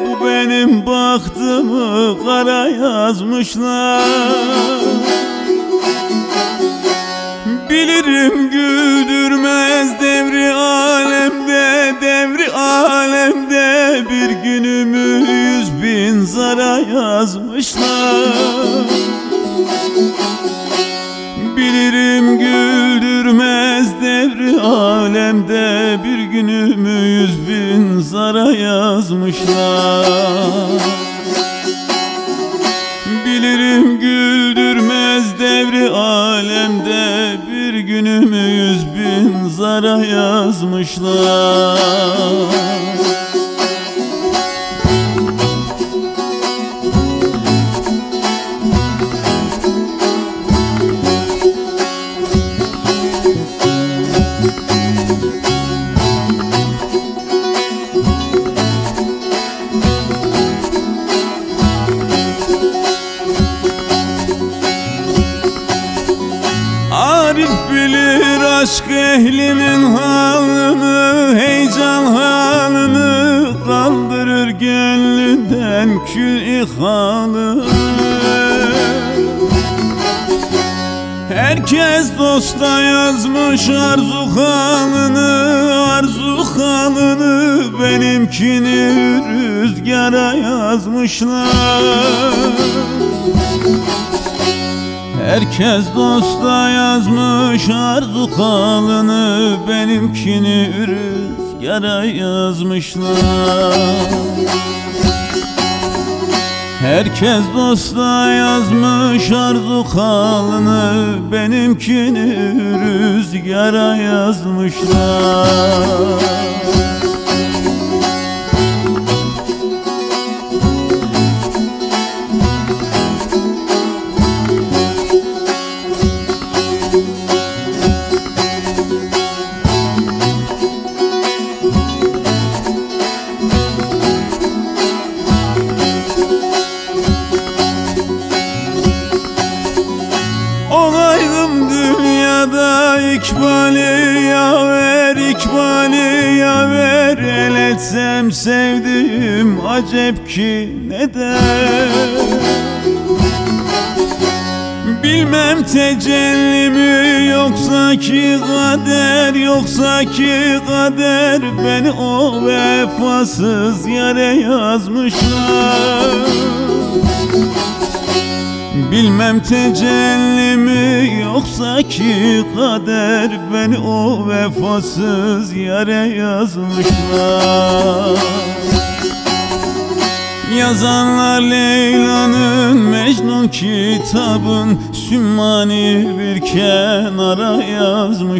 Bu benim bahtımı kara yazmışlar. Bilirim güldürmez devri alemde Devri alemde bir günümü yüz bin zara yazmışlar. Bilirim güldürmez devri alemde Bir günümü zara yazmışlar. Bilirim güldürmez devri alemde Bir günümü yüz bin zara yazmışlar aşk ehlinin halını Heyecan halını Kaldırır gönlünden kül ihalı Herkes dosta yazmış arzu halını Arzu halını Benimkini rüzgara yazmışlar Herkes dosta yazmış arzu kalını Benimkini rüzgara yazmışlar. Herkes dosta yazmış arzu kalını Benimkini rüzgara yazmışlar Olaydım dünyada ikbali yaver ikbali yaver El etsem sevdiğim acep ki neden? Bilmem tecelli mi yoksa ki kader Yoksa ki kader. Beni o vefasız yere yazmışlar Bilmem tecelli mi yoksa ki kader Beni o vefasız yere yazmışlar. Yazanlar Leyla'nın Mecnun kitabın Sümmani bir kenara yazmışlar